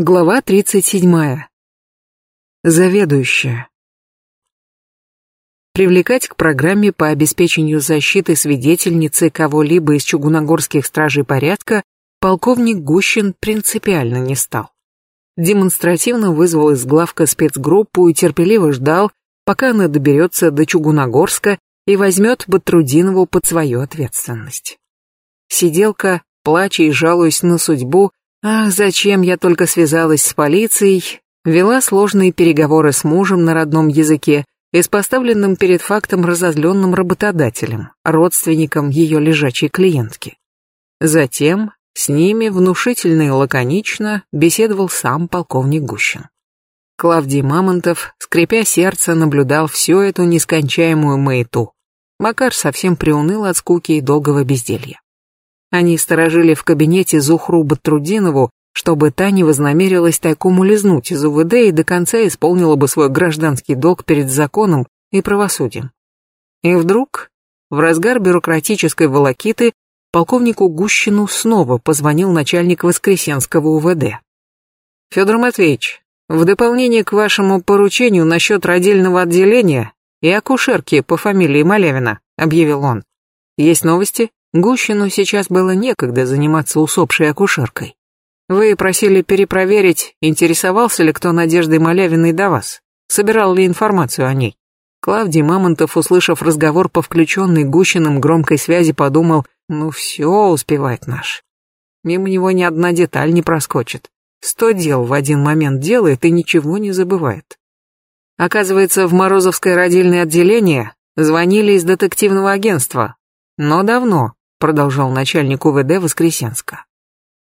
Глава 37. Заведующая. Привлекать к программе по обеспечению защиты свидетельницы кого-либо из чугуногорских стражей порядка полковник Гущин принципиально не стал. Демонстративно вызвал из главка спецгруппу и терпеливо ждал, пока она доберется до Чугуногорска и возьмет Батрудинову под свою ответственность. Сиделка, плача и жалуясь на судьбу, Ах, зачем я только связалась с полицией, вела сложные переговоры с мужем на родном языке и с поставленным перед фактом разозленным работодателем, родственником ее лежачей клиентки. Затем с ними внушительно и лаконично беседовал сам полковник Гущин. Клавдий Мамонтов, скрипя сердце, наблюдал всю эту нескончаемую маяту. Макар совсем приуныл от скуки и долгого безделья. Они сторожили в кабинете Зухру Батрудинову, чтобы та не вознамерилась тайком улизнуть из УВД и до конца исполнила бы свой гражданский долг перед законом и правосудием. И вдруг, в разгар бюрократической волокиты, полковнику Гущину снова позвонил начальник Воскресенского УВД. «Федор Матвеевич, в дополнение к вашему поручению насчет родильного отделения и акушерки по фамилии Малявина», — объявил он. «Есть новости?» Гущину сейчас было некогда заниматься усопшей акушеркой. Вы просили перепроверить, интересовался ли кто Надеждой Малявиной до вас, собирал ли информацию о ней. Клавдий Мамонтов, услышав разговор по включенной Гущиным громкой связи, подумал, ну все успевает наш. Мимо него ни одна деталь не проскочит. Сто дел в один момент делает и ничего не забывает. Оказывается, в Морозовское родильное отделение звонили из детективного агентства. Но давно, продолжал начальник УВД Воскресенска.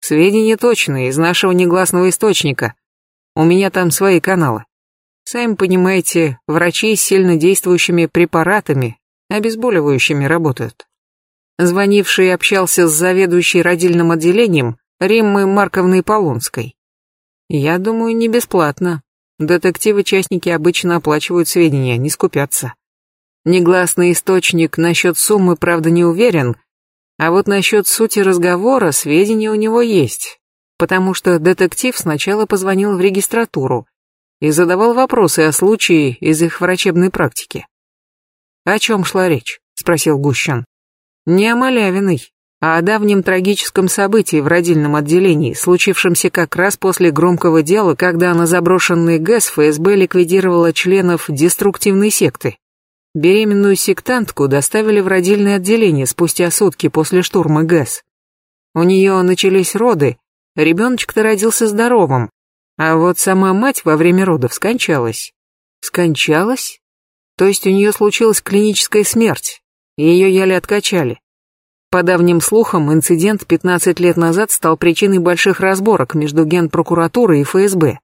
Сведения точные, из нашего негласного источника. У меня там свои каналы. Сами понимаете, врачи с сильно действующими препаратами, обезболивающими работают. Звонивший общался с заведующей родильным отделением Риммой Марковной Полунской. Я думаю, не бесплатно. Детективы-частники обычно оплачивают сведения, не скупятся. Негласный источник насчет суммы, правда, не уверен, а вот насчет сути разговора сведения у него есть, потому что детектив сначала позвонил в регистратуру и задавал вопросы о случае из их врачебной практики. «О чем шла речь?» — спросил Гущин. «Не о Малявиной, а о давнем трагическом событии в родильном отделении, случившемся как раз после громкого дела, когда на заброшенный ГЭС ФСБ ликвидировала членов деструктивной секты. Беременную сектантку доставили в родильное отделение спустя сутки после штурма ГЭС. У нее начались роды, ребеночек-то родился здоровым, а вот сама мать во время родов скончалась. Скончалась? То есть у нее случилась клиническая смерть, ее еле откачали. По давним слухам, инцидент 15 лет назад стал причиной больших разборок между Генпрокуратурой и ФСБ.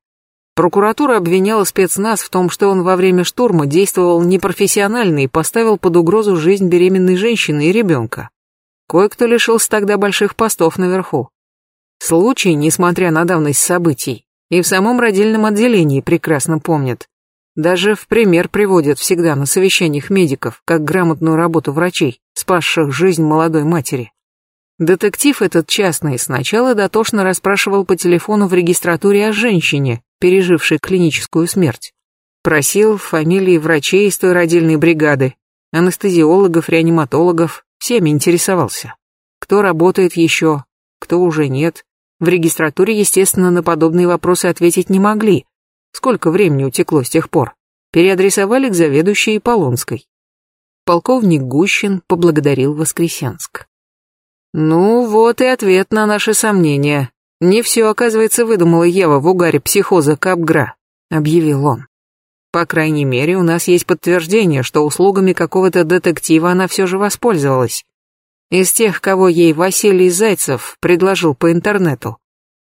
Прокуратура обвиняла спецназ в том, что он во время штурма действовал непрофессионально и поставил под угрозу жизнь беременной женщины и ребенка. Кое-кто лишился тогда больших постов наверху. Случай, несмотря на давность событий, и в самом родильном отделении прекрасно помнят. Даже в пример приводят всегда на совещаниях медиков, как грамотную работу врачей, спасших жизнь молодой матери. Детектив этот частный сначала дотошно расспрашивал по телефону в регистратуре о женщине, переживший клиническую смерть. Просил фамилии врачей из той родильной бригады, анестезиологов, реаниматологов, всеми интересовался. Кто работает еще, кто уже нет. В регистратуре, естественно, на подобные вопросы ответить не могли. Сколько времени утекло с тех пор? Переадресовали к заведующей Полонской. Полковник Гущин поблагодарил Воскресенск. Ну вот и ответ на наши сомнения. «Не все, оказывается, выдумала Ева в угаре психоза Капгра», — объявил он. «По крайней мере, у нас есть подтверждение, что услугами какого-то детектива она все же воспользовалась. Из тех, кого ей Василий Зайцев предложил по интернету.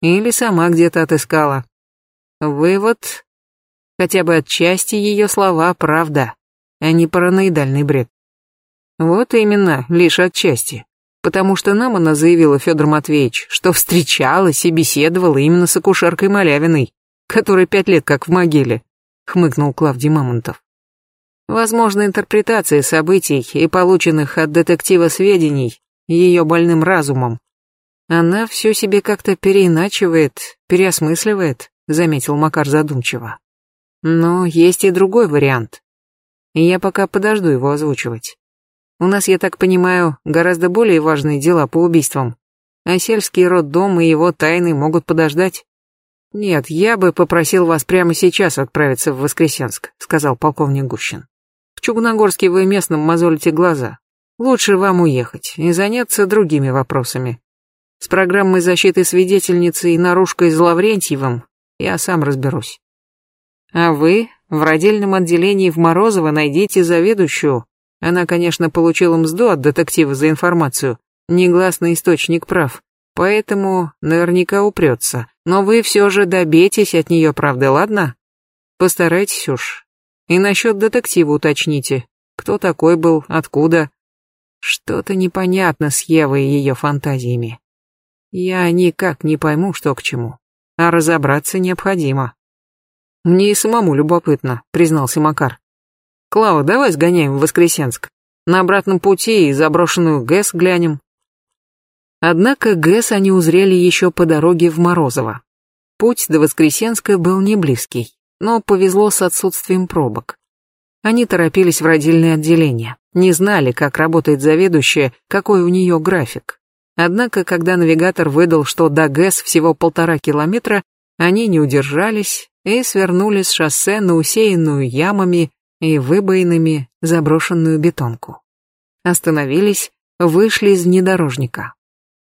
Или сама где-то отыскала. Вывод. Хотя бы отчасти ее слова правда, а не параноидальный бред. Вот именно, лишь отчасти потому что нам она заявила, Федор Матвеевич, что встречалась и беседовала именно с акушеркой Малявиной, которая пять лет как в могиле, хмыкнул Клавдий Мамонтов. Возможно, интерпретация событий и полученных от детектива сведений ее больным разумом. Она все себе как-то переиначивает, переосмысливает, заметил Макар задумчиво. Но есть и другой вариант. Я пока подожду его озвучивать. У нас, я так понимаю, гораздо более важные дела по убийствам. А сельский роддом и его тайны могут подождать. Нет, я бы попросил вас прямо сейчас отправиться в Воскресенск, сказал полковник Гущин. В Чугуногорске вы местным мозолите глаза. Лучше вам уехать и заняться другими вопросами. С программой защиты свидетельницы и наружкой с Лаврентьевым я сам разберусь. А вы в родильном отделении в Морозово найдите заведующую. Она, конечно, получила мзду от детектива за информацию. Негласный источник прав. Поэтому наверняка упрется. Но вы все же добейтесь от нее правды, ладно? Постарайтесь уж. И насчет детектива уточните. Кто такой был, откуда? Что-то непонятно с Евой и ее фантазиями. Я никак не пойму, что к чему. А разобраться необходимо. Мне и самому любопытно, признался Макар. Клава, давай сгоняем в Воскресенск. На обратном пути и заброшенную ГЭС глянем. Однако ГЭС они узрели еще по дороге в Морозово. Путь до Воскресенска был не близкий, но повезло с отсутствием пробок. Они торопились в родильное отделение, не знали, как работает заведующая, какой у нее график. Однако, когда навигатор выдал, что до ГЭС всего полтора километра, они не удержались и свернули с шоссе на усеянную ямами и выбоинами заброшенную бетонку. Остановились, вышли из внедорожника.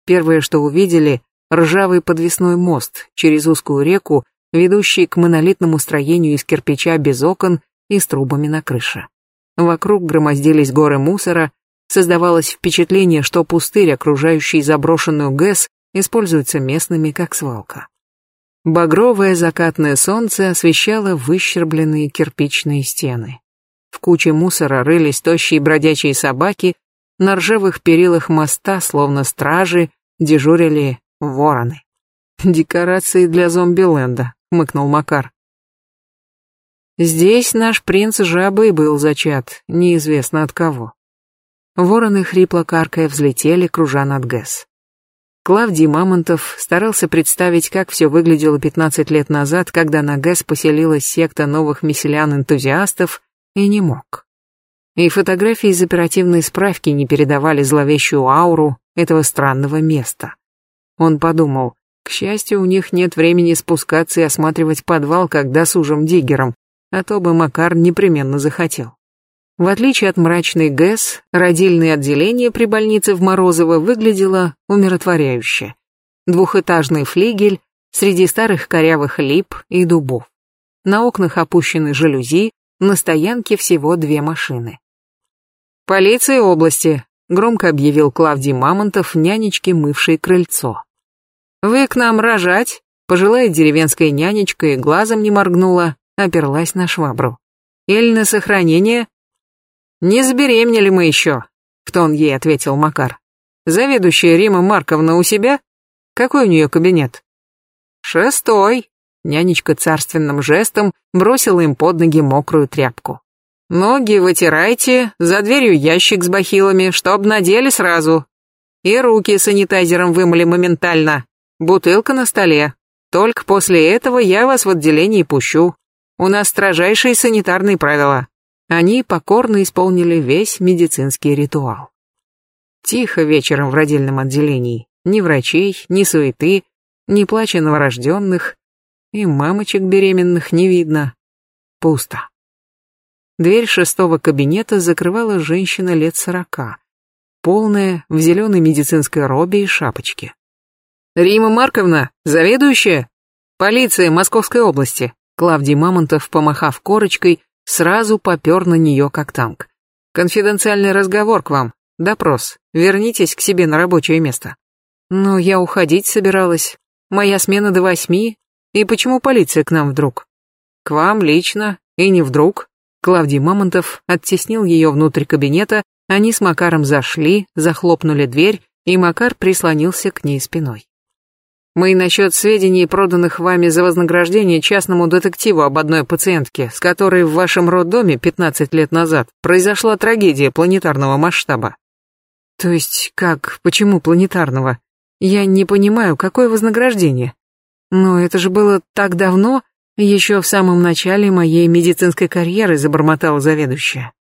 Первое, что увидели, ржавый подвесной мост через узкую реку, ведущий к монолитному строению из кирпича без окон и с трубами на крыше. Вокруг громоздились горы мусора, Создавалось впечатление, что пустырь, окружающий заброшенную ГЭС, используется местными как свалка. Багровое закатное солнце освещало выщербленные кирпичные стены. В куче мусора рылись тощие бродячие собаки, на ржавых перилах моста, словно стражи, дежурили вороны. «Декорации для зомби-ленда», — хмыкнул Макар. «Здесь наш принц жабой был зачат, неизвестно от кого». Вороны хрипло каркая взлетели, кружа над ГЭС. Клавдий Мамонтов старался представить, как все выглядело 15 лет назад, когда на ГЭС поселилась секта новых мессилян-энтузиастов, и не мог. И фотографии из оперативной справки не передавали зловещую ауру этого странного места. Он подумал, к счастью, у них нет времени спускаться и осматривать подвал, как досужим диггером, а то бы Макар непременно захотел. В отличие от мрачной ГЭС, родильное отделение при больнице в Морозово выглядело умиротворяюще. Двухэтажный флигель среди старых корявых лип и дубов. На окнах опущены жалюзи, на стоянке всего две машины. «Полиция области», — громко объявил Клавдий Мамонтов, нянечке, мывшей крыльцо. «Вы к нам рожать?» Пожилая деревенская нянечка и глазом не моргнула, оперлась на швабру. «Или на сохранение?» «Не забеременели мы еще», — в тон ей ответил Макар. «Заведующая Рима Марковна у себя? Какой у нее кабинет?» «Шестой», — нянечка царственным жестом бросила им под ноги мокрую тряпку. «Ноги вытирайте, за дверью ящик с бахилами, чтоб надели сразу. И руки санитайзером вымыли моментально. Бутылка на столе. Только после этого я вас в отделении пущу. У нас строжайшие санитарные правила. Они покорно исполнили весь медицинский ритуал. Тихо вечером в родильном отделении. Ни врачей, ни суеты, ни плача новорожденных, и мамочек беременных не видно. Пусто. Дверь шестого кабинета закрывала женщина лет сорока, полная, в зеленой медицинской робе и шапочке. «Рима Марковна, заведующая? Полиция Московской области», Клавдий Мамонтов, помахав корочкой, сразу попер на нее как танк. «Конфиденциальный разговор к вам. Допрос. Вернитесь к себе на рабочее место». «Но я уходить собиралась. Моя смена до восьми. И почему полиция к нам вдруг?» «К вам лично. И не вдруг». Клавдий Мамонтов оттеснил ее внутрь кабинета, они с Макаром зашли, захлопнули дверь, и Макар прислонился к ней спиной. Мы насчет сведений, проданных вами за вознаграждение частному детективу об одной пациентке, с которой в вашем роддоме 15 лет назад произошла трагедия планетарного масштаба. То есть как, почему планетарного? Я не понимаю, какое вознаграждение. Но это же было так давно, еще в самом начале моей медицинской карьеры забормотала заведующая.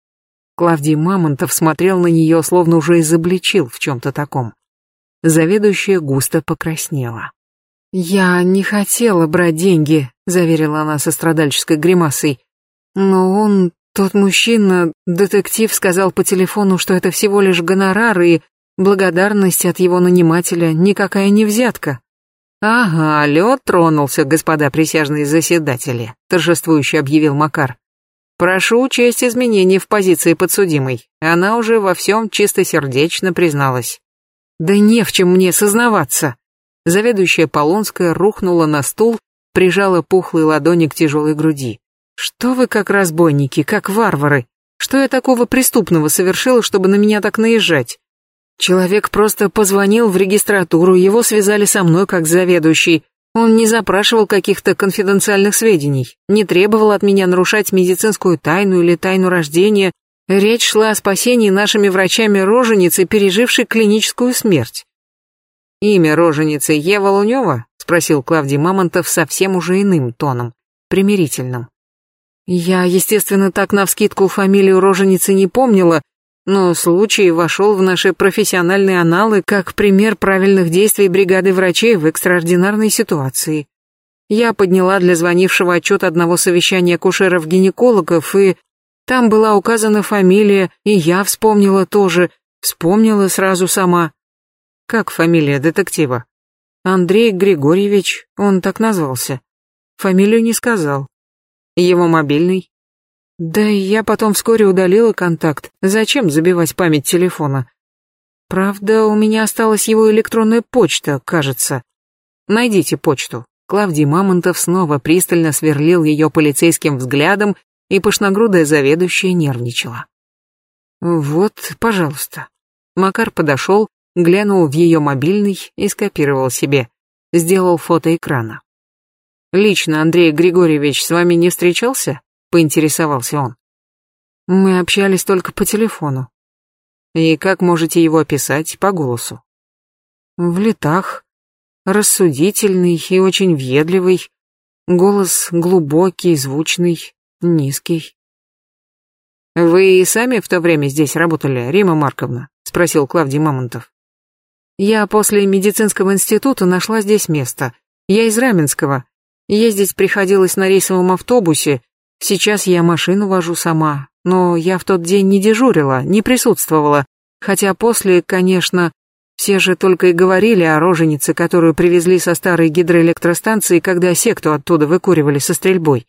Клавдий Мамонтов смотрел на нее, словно уже изобличил в чем-то таком. Заведующая густо покраснела. «Я не хотела брать деньги», — заверила она со страдальческой гримасой. «Но он, тот мужчина, детектив, сказал по телефону, что это всего лишь гонорар и благодарность от его нанимателя, никакая не взятка». «Ага, лед тронулся, господа присяжные заседатели», — торжествующе объявил Макар. «Прошу учесть изменения в позиции подсудимой. Она уже во всем чистосердечно призналась». «Да не в чем мне сознаваться». Заведующая Полонская рухнула на стул, прижала пухлые ладони к тяжелой груди. «Что вы как разбойники, как варвары? Что я такого преступного совершила, чтобы на меня так наезжать? Человек просто позвонил в регистратуру, его связали со мной как заведующий. Он не запрашивал каких-то конфиденциальных сведений, не требовал от меня нарушать медицинскую тайну или тайну рождения. Речь шла о спасении нашими врачами роженицы, пережившей клиническую смерть. «Имя роженицы Ева Лунева?» — спросил Клавдий Мамонтов совсем уже иным тоном, примирительным. Я, естественно, так навскидку фамилию роженицы не помнила, но случай вошел в наши профессиональные аналы как пример правильных действий бригады врачей в экстраординарной ситуации. Я подняла для звонившего отчет одного совещания акушеров-гинекологов, и там была указана фамилия, и я вспомнила тоже, вспомнила сразу сама. Как фамилия детектива? Андрей Григорьевич, он так назвался. Фамилию не сказал. Его мобильный? Да я потом вскоре удалила контакт. Зачем забивать память телефона? Правда, у меня осталась его электронная почта, кажется. Найдите почту. Клавдий Мамонтов снова пристально сверлил ее полицейским взглядом, и пышногрудая заведующая нервничала. Вот, пожалуйста. Макар подошел, глянул в ее мобильный и скопировал себе. Сделал фото экрана. Лично Андрей Григорьевич с вами не встречался? поинтересовался он. Мы общались только по телефону. И как можете его описать по голосу? В летах, рассудительный и очень въедливый, голос глубокий, звучный, низкий. Вы и сами в то время здесь работали, Рима Марковна? спросил Клавдий Мамонтов. Я после медицинского института нашла здесь место. Я из Раменского. Ездить приходилось на рейсовом автобусе, Сейчас я машину вожу сама, но я в тот день не дежурила, не присутствовала, хотя после, конечно, все же только и говорили о роженице, которую привезли со старой гидроэлектростанции, когда секту оттуда выкуривали со стрельбой.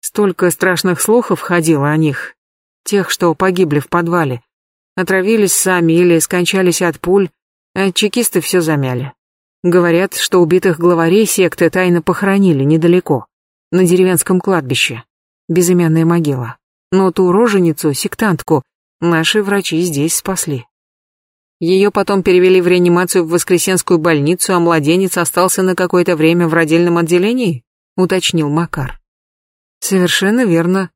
Столько страшных слухов ходило о них, тех, что погибли в подвале. Отравились сами или скончались от пуль, а чекисты все замяли. Говорят, что убитых главарей секты тайно похоронили недалеко, на деревенском кладбище безымянная могила. Но ту роженицу, сектантку, наши врачи здесь спасли. Ее потом перевели в реанимацию в Воскресенскую больницу, а младенец остался на какое-то время в родильном отделении, уточнил Макар. Совершенно верно.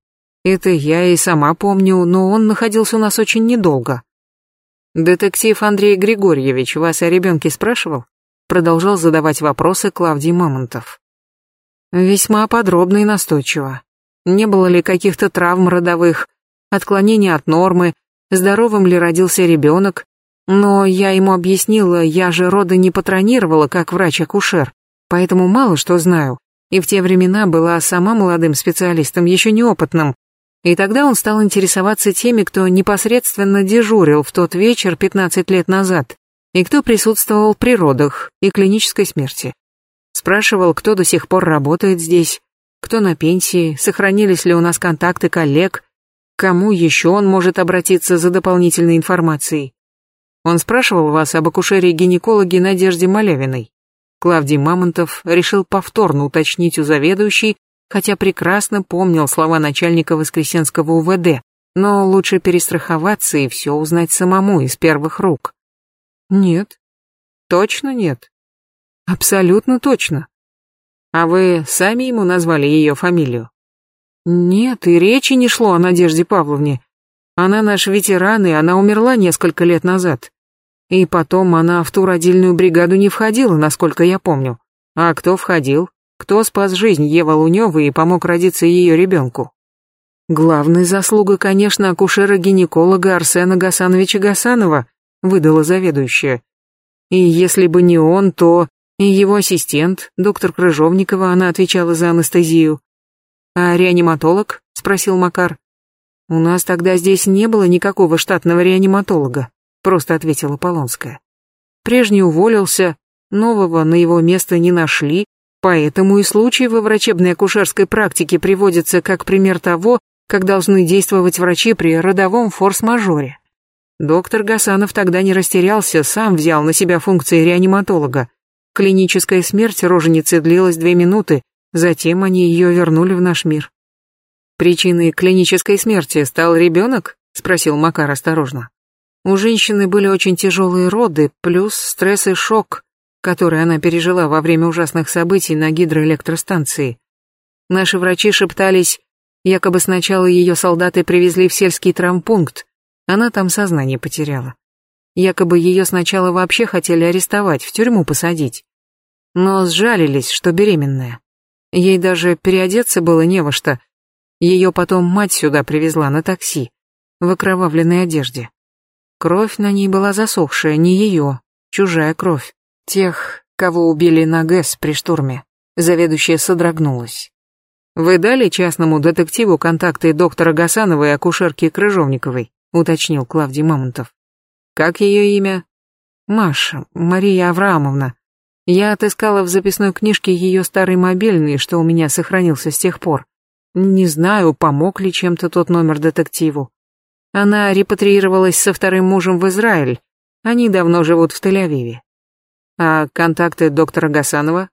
Это я и сама помню, но он находился у нас очень недолго. Детектив Андрей Григорьевич вас о ребенке спрашивал? Продолжал задавать вопросы Клавдий Мамонтов. Весьма подробно и настойчиво. Не было ли каких-то травм родовых, отклонений от нормы, здоровым ли родился ребенок. Но я ему объяснила, я же роды не патронировала, как врач-акушер, поэтому мало что знаю. И в те времена была сама молодым специалистом, еще неопытным. И тогда он стал интересоваться теми, кто непосредственно дежурил в тот вечер 15 лет назад, и кто присутствовал при родах и клинической смерти. Спрашивал, кто до сих пор работает здесь, кто на пенсии, сохранились ли у нас контакты коллег, кому еще он может обратиться за дополнительной информацией. Он спрашивал вас об акушере-гинекологе Надежде Малявиной. Клавдий Мамонтов решил повторно уточнить у заведующей, хотя прекрасно помнил слова начальника Воскресенского УВД, но лучше перестраховаться и все узнать самому из первых рук. Нет. Точно нет. Абсолютно точно. А вы сами ему назвали ее фамилию? Нет, и речи не шло о Надежде Павловне. Она наш ветеран, и она умерла несколько лет назад. И потом она в ту родильную бригаду не входила, насколько я помню. А кто входил? Кто спас жизнь Евы Лунёвой и помог родиться ее ребенку? Главная заслуга, конечно, акушера-гинеколога Арсена Гасановича Гасанова, выдала заведующая. И если бы не он, то и его ассистент, доктор Крыжовникова, она отвечала за анестезию. А реаниматолог? спросил Макар. У нас тогда здесь не было никакого штатного реаниматолога, просто ответила Полонская. Прежний уволился, нового на его место не нашли, поэтому и случай во врачебной акушерской практике приводится как пример того, как должны действовать врачи при родовом форс-мажоре. Доктор Гасанов тогда не растерялся, сам взял на себя функции реаниматолога. Клиническая смерть роженицы длилась две минуты, затем они ее вернули в наш мир. Причиной клинической смерти стал ребенок? Спросил Макар осторожно. У женщины были очень тяжелые роды, плюс стресс и шок, который она пережила во время ужасных событий на гидроэлектростанции. Наши врачи шептались, Якобы сначала ее солдаты привезли в сельский травмпункт, она там сознание потеряла. Якобы ее сначала вообще хотели арестовать, в тюрьму посадить. Но сжалились, что беременная. Ей даже переодеться было не во что. Ее потом мать сюда привезла на такси, в окровавленной одежде. Кровь на ней была засохшая, не ее, чужая кровь. Тех, кого убили на ГЭС при штурме. Заведующая содрогнулась. «Вы дали частному детективу контакты доктора Гасановой и акушерки Крыжовниковой?» — уточнил Клавдий Мамонтов. «Как ее имя?» «Маша, Мария Авраамовна. Я отыскала в записной книжке ее старый мобильный, что у меня сохранился с тех пор. Не знаю, помог ли чем-то тот номер детективу. Она репатриировалась со вторым мужем в Израиль. Они давно живут в Тель-Авиве. А контакты доктора Гасанова?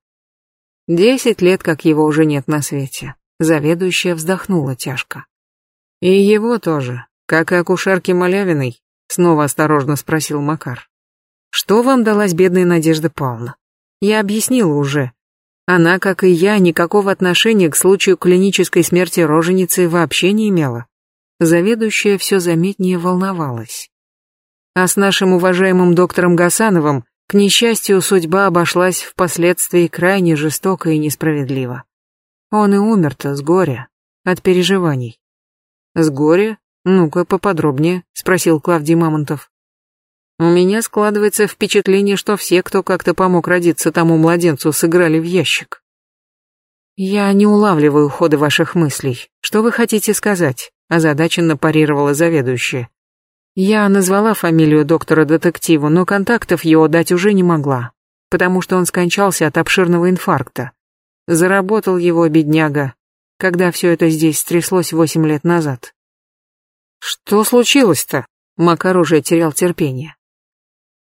Десять лет, как его уже нет на свете. Заведующая вздохнула тяжко. И его тоже, как и акушерки Малявиной, снова осторожно спросил Макар. Что вам далась бедная Надежда Павловна? Я объяснила уже. Она, как и я, никакого отношения к случаю клинической смерти роженицы вообще не имела. Заведующая все заметнее волновалась. А с нашим уважаемым доктором Гасановым к несчастью, судьба обошлась впоследствии крайне жестоко и несправедливо. Он и умер-то с горя, от переживаний. С горя? Ну-ка поподробнее, спросил Клавдий Мамонтов. У меня складывается впечатление, что все, кто как-то помог родиться тому младенцу, сыграли в ящик. Я не улавливаю хода ваших мыслей. Что вы хотите сказать? озадаченно парировала заведующая. Я назвала фамилию доктора-детектива, но контактов его дать уже не могла, потому что он скончался от обширного инфаркта. Заработал его бедняга, когда все это здесь стряслось восемь лет назад. Что случилось-то? Макар уже терял терпение.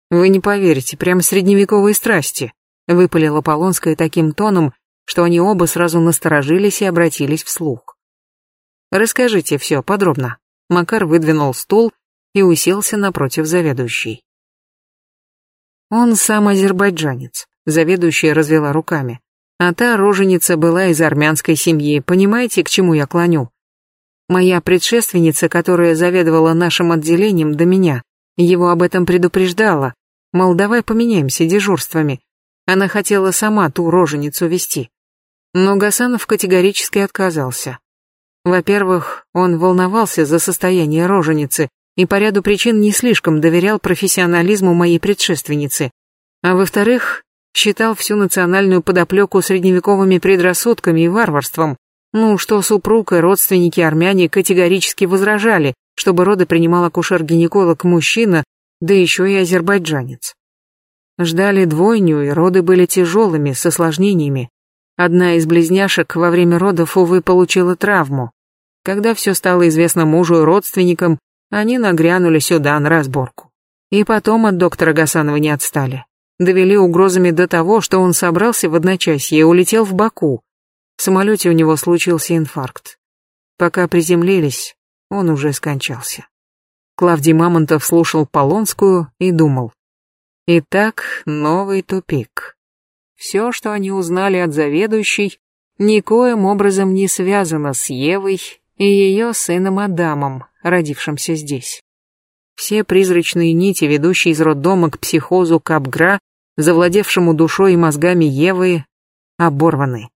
Вы не поверите, прямо средневековые страсти, выпалила Полонская таким тоном, что они оба сразу насторожились и обратились вслух. Расскажите все подробно. Макар выдвинул стул и уселся напротив заведующей. Он сам азербайджанец, заведующая развела руками. А та роженица была из армянской семьи, понимаете, к чему я клоню? Моя предшественница, которая заведовала нашим отделением до меня, его об этом предупреждала, мол, давай поменяемся дежурствами. Она хотела сама ту роженицу вести. Но Гасанов категорически отказался. Во-первых, он волновался за состояние роженицы, и по ряду причин не слишком доверял профессионализму моей предшественницы, а во-вторых, считал всю национальную подоплеку средневековыми предрассудками и варварством, ну, что супруг и родственники армяне категорически возражали, чтобы роды принимал акушер-гинеколог мужчина, да еще и азербайджанец. Ждали двойню, и роды были тяжелыми, с осложнениями. Одна из близняшек во время родов, увы, получила травму. Когда все стало известно мужу и родственникам, они нагрянули сюда на разборку. И потом от доктора Гасанова не отстали. Довели угрозами до того, что он собрался в одночасье и улетел в Баку. В самолете у него случился инфаркт. Пока приземлились, он уже скончался. Клавдий Мамонтов слушал Полонскую и думал. Итак, новый тупик. Все, что они узнали от заведующей, никоим образом не связано с Евой и ее сыном Адамом, родившимся здесь. Все призрачные нити, ведущие из роддома к психозу Капгра, завладевшему душой и мозгами Евы, оборваны.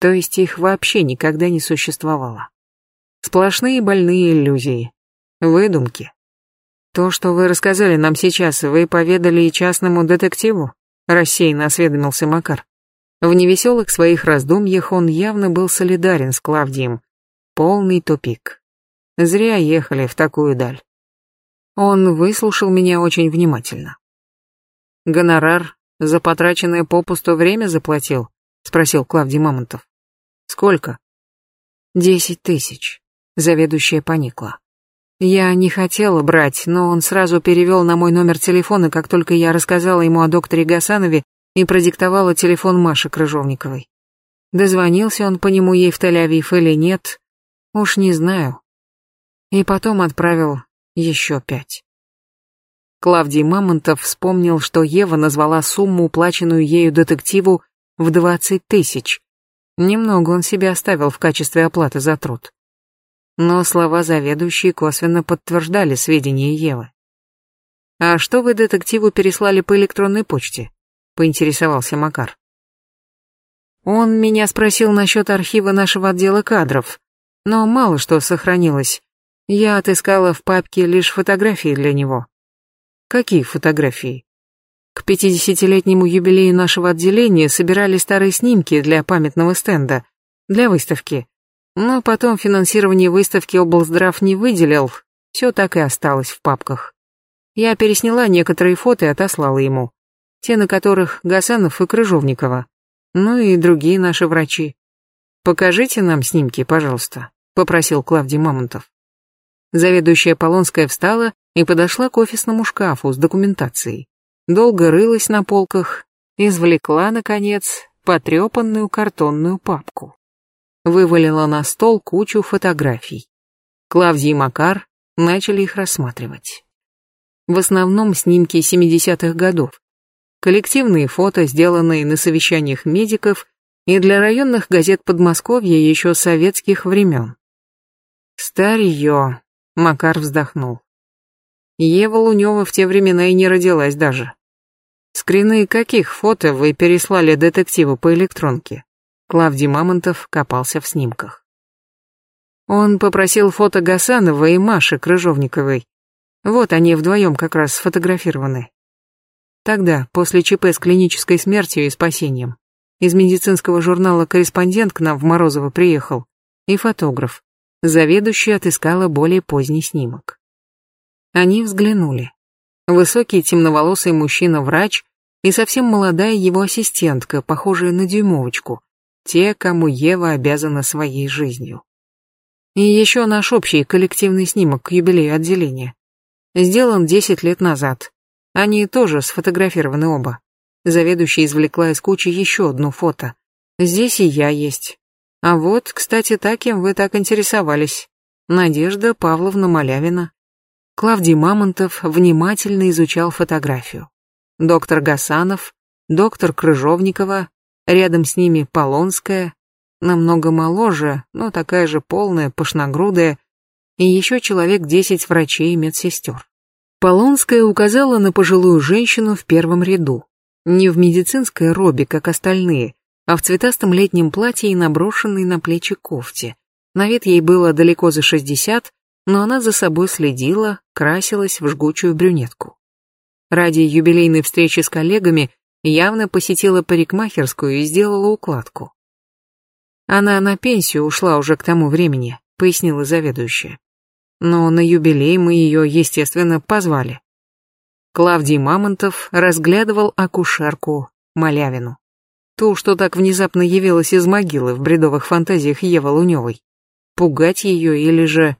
То есть их вообще никогда не существовало. Сплошные больные иллюзии, выдумки. То, что вы рассказали нам сейчас, вы поведали и частному детективу? Рассеянно осведомился Макар. В невеселых своих раздумьях он явно был солидарен с Клавдием. Полный тупик. Зря ехали в такую даль. Он выслушал меня очень внимательно. «Гонорар за потраченное попусту время заплатил?» — спросил Клавдий Мамонтов. «Сколько?» «Десять тысяч», — заведующая поникла. Я не хотела брать, но он сразу перевел на мой номер телефона, как только я рассказала ему о докторе Гасанове и продиктовала телефон Маши Крыжовниковой. Дозвонился он по нему ей в Тель-Авив или нет, уж не знаю. И потом отправил еще пять. Клавдий Мамонтов вспомнил, что Ева назвала сумму, уплаченную ею детективу, в двадцать тысяч. Немного он себе оставил в качестве оплаты за труд но слова заведующей косвенно подтверждали сведения Евы. «А что вы детективу переслали по электронной почте?» — поинтересовался Макар. Он меня спросил насчет архива нашего отдела кадров, но мало что сохранилось. Я отыскала в папке лишь фотографии для него. Какие фотографии? К пятидесятилетнему юбилею нашего отделения собирали старые снимки для памятного стенда, для выставки. Но потом финансирование выставки облздрав не выделил, все так и осталось в папках. Я пересняла некоторые фото и отослала ему. Те, на которых Гасанов и Крыжовникова. Ну и другие наши врачи. «Покажите нам снимки, пожалуйста», — попросил Клавдий Мамонтов. Заведующая Полонская встала и подошла к офисному шкафу с документацией. Долго рылась на полках, извлекла, наконец, потрепанную картонную папку вывалила на стол кучу фотографий. Клавдий и Макар начали их рассматривать. В основном снимки 70-х годов. Коллективные фото, сделанные на совещаниях медиков и для районных газет Подмосковья еще советских времен. Старье, Макар вздохнул. Ева Лунева в те времена и не родилась даже. Скрины каких фото вы переслали детективу по электронке? Клавдий Мамонтов копался в снимках. Он попросил фото Гасанова и Маши Крыжовниковой. Вот они вдвоем как раз сфотографированы. Тогда, после ЧП с клинической смертью и спасением, из медицинского журнала «Корреспондент» к нам в Морозово приехал, и фотограф. Заведующая отыскала более поздний снимок. Они взглянули. Высокий темноволосый мужчина-врач и совсем молодая его ассистентка, похожая на дюймовочку, те, кому Ева обязана своей жизнью. И еще наш общий коллективный снимок к юбилею отделения. Сделан 10 лет назад. Они тоже сфотографированы оба. Заведующая извлекла из кучи еще одно фото. Здесь и я есть. А вот, кстати, та, кем вы так интересовались. Надежда Павловна Малявина. Клавдий Мамонтов внимательно изучал фотографию. Доктор Гасанов, доктор Крыжовникова, Рядом с ними Полонская, намного моложе, но такая же полная, пышногрудая, и еще человек десять врачей и медсестер. Полонская указала на пожилую женщину в первом ряду. Не в медицинской робе, как остальные, а в цветастом летнем платье и наброшенной на плечи кофте. На вид ей было далеко за шестьдесят, но она за собой следила, красилась в жгучую брюнетку. Ради юбилейной встречи с коллегами явно посетила парикмахерскую и сделала укладку. Она на пенсию ушла уже к тому времени, пояснила заведующая. Но на юбилей мы ее, естественно, позвали. Клавдий Мамонтов разглядывал акушерку Малявину. Ту, что так внезапно явилась из могилы в бредовых фантазиях Евы Луневой. Пугать ее или же...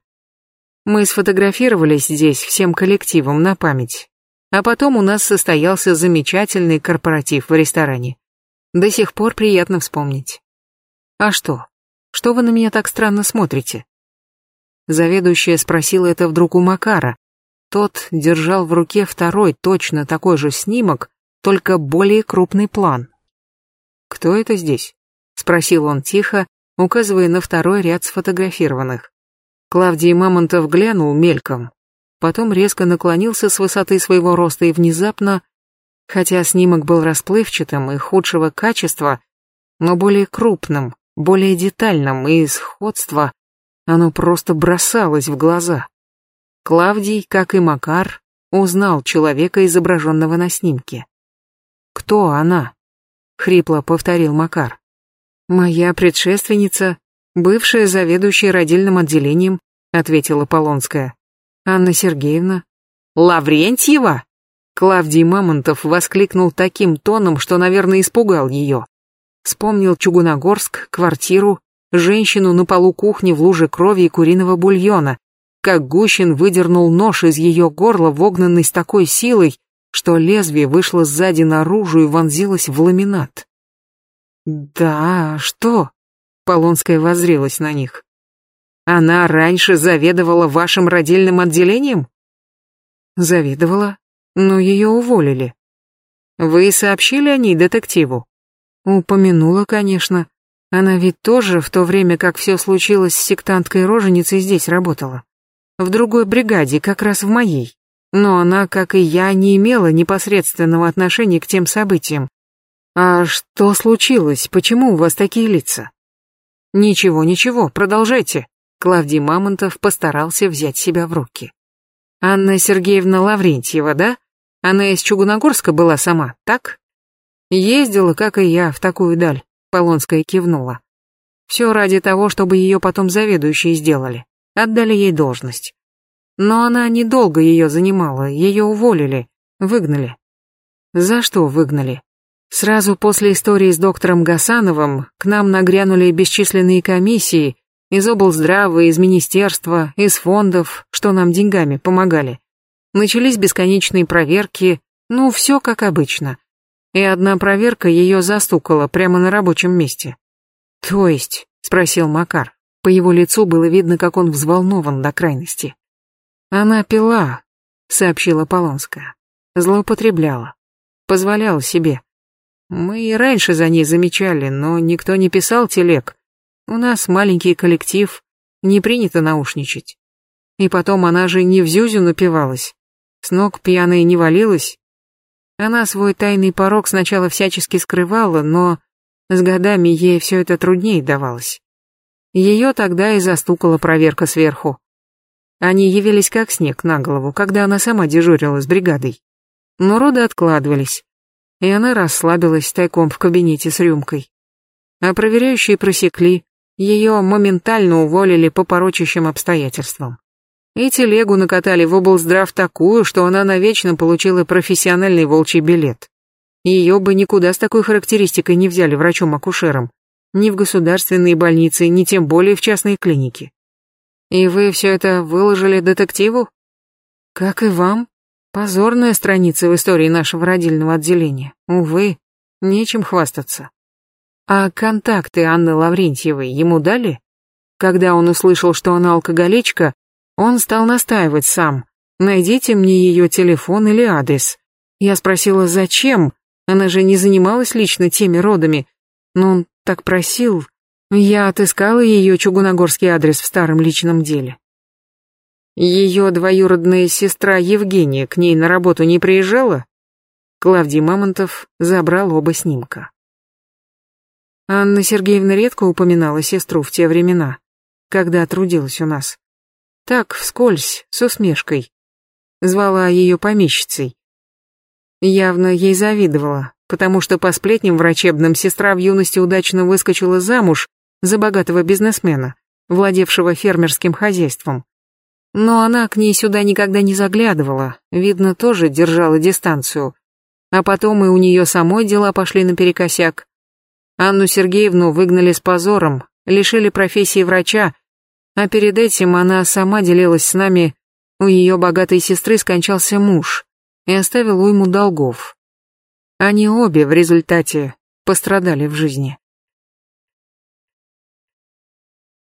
Мы сфотографировались здесь всем коллективом на память, а потом у нас состоялся замечательный корпоратив в ресторане. До сих пор приятно вспомнить. А что? Что вы на меня так странно смотрите? Заведующая спросила это вдруг у Макара. Тот держал в руке второй, точно такой же снимок, только более крупный план. «Кто это здесь?» — спросил он тихо, указывая на второй ряд сфотографированных. Клавдий Мамонтов глянул мельком. потом резко наклонился с высоты своего роста и внезапно, хотя снимок был расплывчатым и худшего качества, но более крупным, более детальным и сходство, оно просто бросалось в глаза. Клавдий, как и Макар, узнал человека, изображенного на снимке. «Кто она?» — хрипло повторил Макар. «Моя предшественница, бывшая заведующая родильным отделением», — ответила Полонская. «Анна Сергеевна». «Лаврентьева?» Клавдий Мамонтов воскликнул таким тоном, что, наверное, испугал ее. Вспомнил Чугуногорск, квартиру, женщину на полу кухни в луже крови и куриного бульона, как Гущин выдернул нож из ее горла, вогнанный с такой силой, что лезвие вышло сзади наружу и вонзилось в ламинат. «Да, что?» — Полонская воззрелась на них. «Она раньше заведовала вашим родильным отделением?» «Заведовала, но ее уволили». «Вы сообщили о ней детективу?» «Упомянула, конечно. Она ведь тоже в то время, как все случилось с сектанткой-роженицей, здесь работала в другой бригаде, как раз в моей. Но она, как и я, не имела непосредственного отношения к тем событиям. А что случилось? Почему у вас такие лица? Ничего, ничего, продолжайте. Клавдий Мамонтов постарался взять себя в руки. Анна Сергеевна Лаврентьева, да? Она из Чугуногорска была сама, так? Ездила, как и я, в такую даль. Полонская кивнула. Все ради того, чтобы ее потом заведующие сделали отдали ей должность. Но она недолго ее занимала, ее уволили, выгнали. За что выгнали? Сразу после истории с доктором Гасановым к нам нагрянули бесчисленные комиссии из облздрава, из министерства, из фондов, что нам деньгами помогали. Начались бесконечные проверки, ну, все как обычно. И одна проверка ее застукала прямо на рабочем месте. «То есть?» — спросил Макар. По его лицу было видно, как он взволнован до крайности. «Она пила», — сообщила Полонская. «Злоупотребляла. Позволяла себе. Мы и раньше за ней замечали, но никто не писал телег. У нас маленький коллектив, не принято наушничать. И потом она же не в Зюзю напивалась. С ног пьяная не валилась. Она свой тайный порог сначала всячески скрывала, но с годами ей все это труднее давалось. Ее тогда и застукала проверка сверху. Они явились как снег на голову, когда она сама дежурила с бригадой. Но роды откладывались, и она расслабилась тайком в кабинете с рюмкой. А проверяющие просекли, ее моментально уволили по порочащим обстоятельствам. И телегу накатали в облздрав такую, что она навечно получила профессиональный волчий билет. Ее бы никуда с такой характеристикой не взяли врачом-акушером ни в государственные больницы, ни тем более в частные клиники. И вы все это выложили детективу? Как и вам. Позорная страница в истории нашего родильного отделения. Увы, нечем хвастаться. А контакты Анны Лаврентьевой ему дали? Когда он услышал, что она алкоголичка, он стал настаивать сам. Найдите мне ее телефон или адрес. Я спросила, зачем? Она же не занималась лично теми родами. Но он так просил. Я отыскала ее чугуногорский адрес в старом личном деле. Ее двоюродная сестра Евгения к ней на работу не приезжала? Клавдий Мамонтов забрал оба снимка. Анна Сергеевна редко упоминала сестру в те времена, когда трудилась у нас. Так, вскользь, с усмешкой. Звала ее помещицей. Явно ей завидовала, потому что по сплетням врачебным сестра в юности удачно выскочила замуж за богатого бизнесмена, владевшего фермерским хозяйством. Но она к ней сюда никогда не заглядывала, видно, тоже держала дистанцию. А потом и у нее самой дела пошли наперекосяк. Анну Сергеевну выгнали с позором, лишили профессии врача, а перед этим она сама делилась с нами, у ее богатой сестры скончался муж и оставил уйму долгов. Они обе в результате пострадали в жизни.